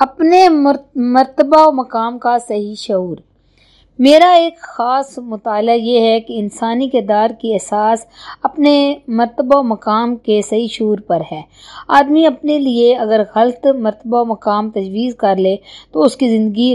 اپنے مرتبہ و مقام کا صحیح شعور۔ میرا ایک خاص مطالعہ یہ ہے کہ انسانی کردار کی احساس اپنے مرتبہ و مقام کے صحیح شعور پر ہے۔ آدمی اپنے لیے اگر غلط مرتبہ و مقام تجویز کر لے تو اس کی زندگی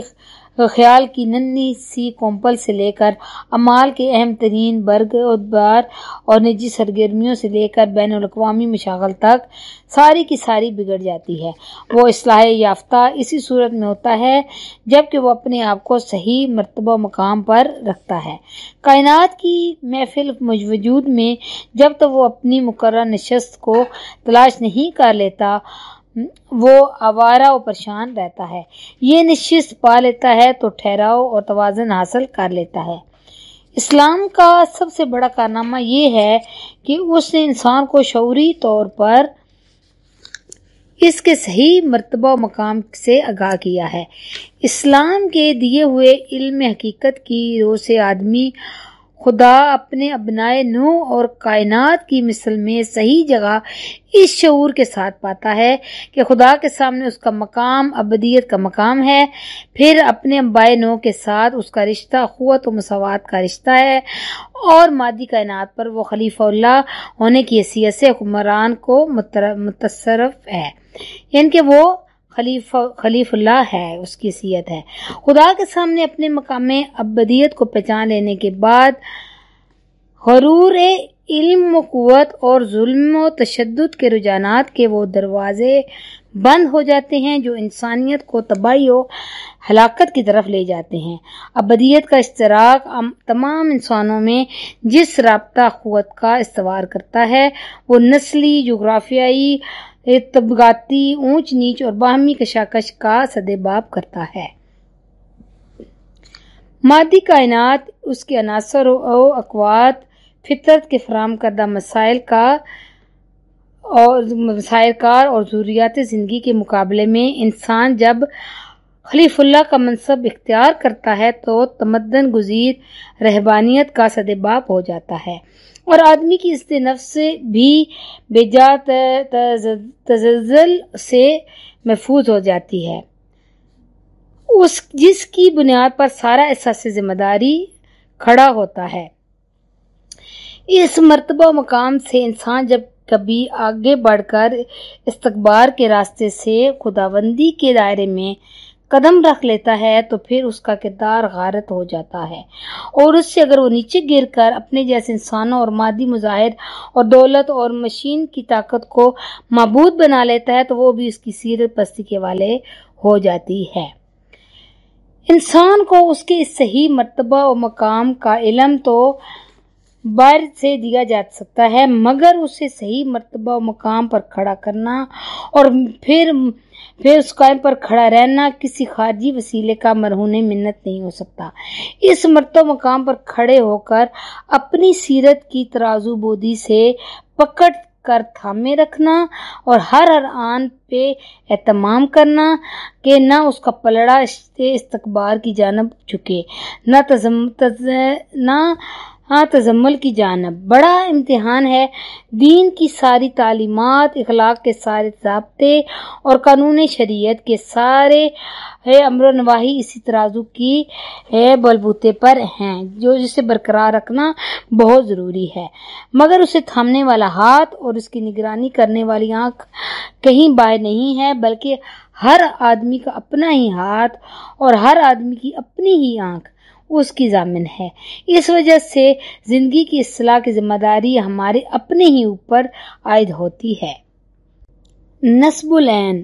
خیال کی ننھی سی کومپل سے لے کر امال کے اہم ترین برگ ادبار اور نجی سرگرمیوں سے لے کر بین الاقوامی مشاغل تک ساری کی ساری بگڑ جاتی ہے۔ وہ اصلاح یافتہ اسی صورت میں ہوتا ہے جبکہ وہ اپنے آپ کو صحیح مرتبہ مقام پر رکھتا ہے۔ کائنات کی محفل وجود میں جب تک وہ اپنی مقررہ نشست کو تلاش نہیں کر لیتا وہ آوارہ و پریشان رہتا ہے۔ یہ نشست پا لیتا ہے تو ٹھہراؤ اور توازن حاصل کر لیتا ہے۔ اسلام کا سب سے بڑا کارنامہ یہ ہے کہ اس نے انسان کو شعوری طور پر اس کے صحیح مرتبہ و مقام سے آگاہ کیا ہے۔ اسلام کے دیے ہوئے علم حقیقت کی روح سے آدمی خدا اپنے ابنائے نو اور کائنات کی مثل میں صحیح جگہ اس شعور کے ساتھ پاتا ہے کہ خدا کے سامنے اس کا مقام، ابدیت کا مقام ہے۔ پھر اپنے ابائے نو کے ساتھ اس کا رشتہ، قوت و مساوات کا رشتہ ہے۔ اور مادی کائنات پر وہ خلیفہ اللہ ہونے کی حیثیت سے حکمران کو متصرف ہے۔ یعنی کہ وہ خلیف خلیف اللہ ہے، اس کی حیثیت ہے۔ خدا کے سامنے اپنے مقام ابدیت کو پہچان لینے کے بعد غرور، علم و قوت اور ظلم و تشدد کے رجحانات کے وہ دروازے بند ہو جاتے ہیں جو انسانیت کو تباہی و ہلاکت کی طرف لے جاتے ہیں۔ ابدیت کا اشتراک تمام انسانوں میں جس رابطہ قوت کا استوار کرتا ہے، وہ نسلی، جغرافیائی طبقاتی اونچ نیچ اور باہمی کشاکش کا سدباب کرتا ہے۔ مادی کائنات، اس کے عناصر و اقوات، فطرت کے فراہم کردہ مسائل کا اور مسائل کار اور ضروریات زندگی کے مقابلے میں انسان جب خلیف اللہ کا منصب اختیار کرتا ہے تو تمدن گزیر رہبانیت کا سدباب ہو جاتا ہے۔ اور آدمی کی است نفس بھی بےجا تزلزل سے محفوظ ہو جاتی ہے۔ اس جس کی بنیاد پر سارا احساس ذمہ داری کھڑا ہوتا ہے۔ اس مرتبہ مقام سے انسان جب کبھی آگے بڑھ کر استقبار کے راستے سے خداوندی کے دائرے میں قدم رکھ لیتا ہے تو پھر اس کا کردار غارت ہو جاتا ہے۔ اور اس سے اگر وہ نیچے گر کر اپنے جیسے انسانوں اور مادی مظاہر اور دولت اور مشین کی طاقت کو معبود بنا لیتا ہے تو وہ بھی اس کی سیرت پستی کے والے ہو جاتی ہے۔ انسان کو اس کے صحیح مرتبہ و مقام کا علم تو باہر سے دیا جا سکتا ہے، مگر اسے صحیح مرتبہ و مقام پر کھڑا کرنا اور پھر پھر اس قائم پر کھڑا رہنا کسی خارجی وسیلے کا مرہون منت نہیں ہو سکتا۔ اس مرتبہ مقام پر کھڑے ہو کر اپنی سیرت کی ترازو بودی سے پکڑ کر تھامے رکھنا اور ہر ہر آن پہ اہتمام کرنا کہ نہ اس کا پلڑا استقبار کی جانب جھکے، نہ تزم، تز، نہ ہاں تزمل کی جانب۔ بڑا امتحان ہے۔ دین کی ساری تعلیمات، اخلاق کے سارے ضابطے اور قانون شریعت کے سارے امر و نواحی اسی ترازو کی بلبوتے پر ہیں۔ جو جسے برقرار رکھنا بہت ضروری ہے۔ مگر اسے تھامنے والا ہاتھ اور اس کی نگرانی کرنے والی آنکھ کہیں باہر نہیں ہے، بلکہ ہر آدمی کا اپنا ہی ہاتھ اور ہر آدمی کی اپنی ہی آنکھ۔ اس کی ضامن ہے۔ اس وجہ سے زندگی کی اصلاح کی ذمہ داری ہمارے اپنے ہی اوپر عائد ہوتی ہے۔ نصب العین۔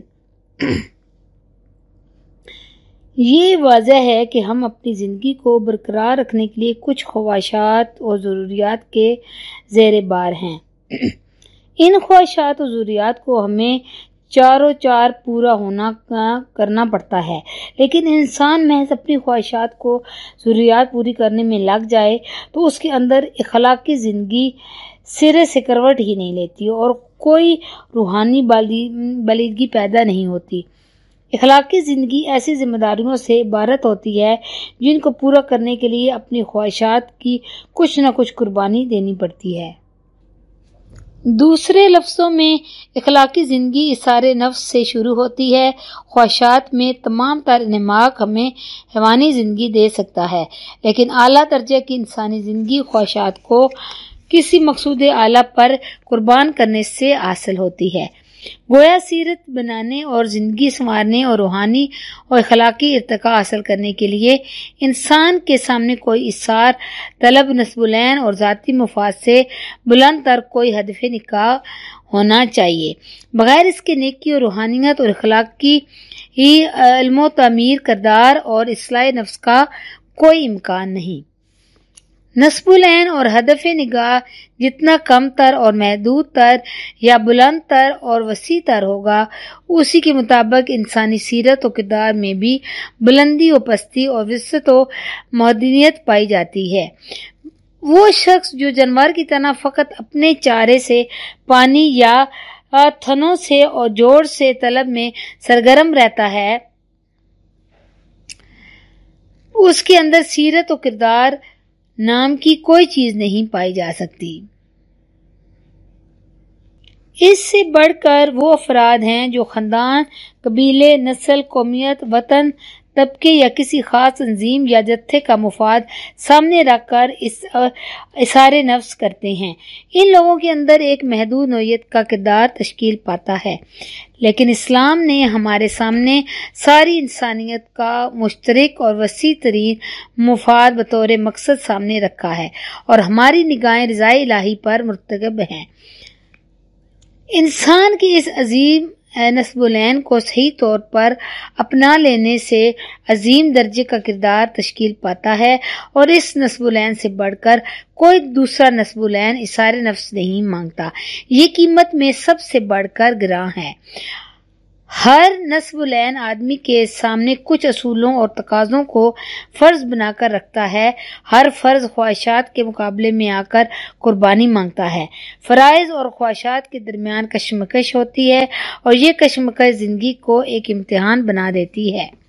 یہ واضح ہے کہ ہم اپنی زندگی کو برقرار رکھنے کے لیے کچھ خواہشات اور ضروریات کے زیر بار ہیں۔ ان خواہشات اور ضروریات کو ہمیں چاروں چار پورا ہونا کرنا پڑتا ہے۔ لیکن انسان محض اپنی خواہشات کو، ضروریات پوری کرنے میں لگ جائے تو اس کے اندر اخلاقی زندگی سرے سے کروٹ ہی نہیں لیتی اور کوئی روحانی بلیدگی پیدا نہیں ہوتی۔ اخلاقی زندگی ایسی ذمہ داریوں سے عبارت ہوتی ہے جن کو پورا کرنے کے لیے اپنی خواہشات کی کچھ نہ کچھ قربانی دینی پڑتی ہے۔ دوسرے لفظوں میں اخلاقی زندگی اثار نفس سے شروع ہوتی ہے۔ خواہشات میں تمام تر نماک ہمیں حیوانی زندگی دے سکتا ہے، لیکن اعلیٰ درجے کی انسانی زندگی خواہشات کو کسی مقصود اعلیٰ پر قربان کرنے سے حاصل ہوتی ہے۔ گویا سیرت بنانے اور زندگی سنوارنے اور روحانی اور اخلاقی ارتقاء حاصل کرنے کے لیے انسان کے سامنے کوئی اثار، طلب نصب العین اور ذاتی مفاد سے بلند تر کوئی ہدف نکاح ہونا چاہیے۔ بغیر اس کے نیکی اور روحانیت اور اخلاق کی علم و تعمیر کردار اور اصلاح نفس کا کوئی امکان نہیں۔ نصب العین اور ہدف نگاہ جتنا کم تر اور محدود تر یا بلند تر اور وسیع تر ہوگا، اسی کے مطابق انسانی سیرت و کردار میں بھی بلندی و پستی اور وسط و محدودیت پائی جاتی ہے۔ وہ شخص جو جانور کی طرح فقط اپنے چارے سے، پانی یا تھنوں سے اور جوڑ سے طلب میں سرگرم رہتا ہے، اس کے اندر سیرت و کردار نام کی کوئی چیز نہیں پائی جا سکتی۔ اس سے بڑھ کر وہ افراد ہیں جو خاندان، قبیلے، نسل، قومیت، وطن طبقے یا کسی خاص تنظیم یا جتھے کا مفاد سامنے رکھ کر اثار نفس کرتے ہیں۔ ان لوگوں کے اندر ایک محدود نوعیت کا کردار تشکیل پاتا ہے۔ لیکن اسلام نے ہمارے سامنے ساری انسانیت کا مشترک اور وسیع ترین مفاد بطور مقصد سامنے رکھا ہے اور ہماری نگاہیں رضاء الہی پر مرتکب ہیں۔ انسان کی اس عظیم نصب العین کو صحیح طور پر اپنا لینے سے عظیم درجے کا کردار تشکیل پاتا ہے اور اس نصب العین سے بڑھ کر کوئی دوسرا نصب العین اثار نفس نہیں مانگتا۔ یہ قیمت میں سب سے بڑھ کر گراں ہے۔ ہر نصب العین آدمی کے سامنے کچھ اصولوں اور تقاضوں کو فرض بنا کر رکھتا ہے۔ ہر فرض خواہشات کے مقابلے میں آ کر قربانی مانگتا ہے۔ فرائض اور خواہشات کے درمیان کشمکش ہوتی ہے اور یہ کشمکش زندگی کو ایک امتحان بنا دیتی ہے۔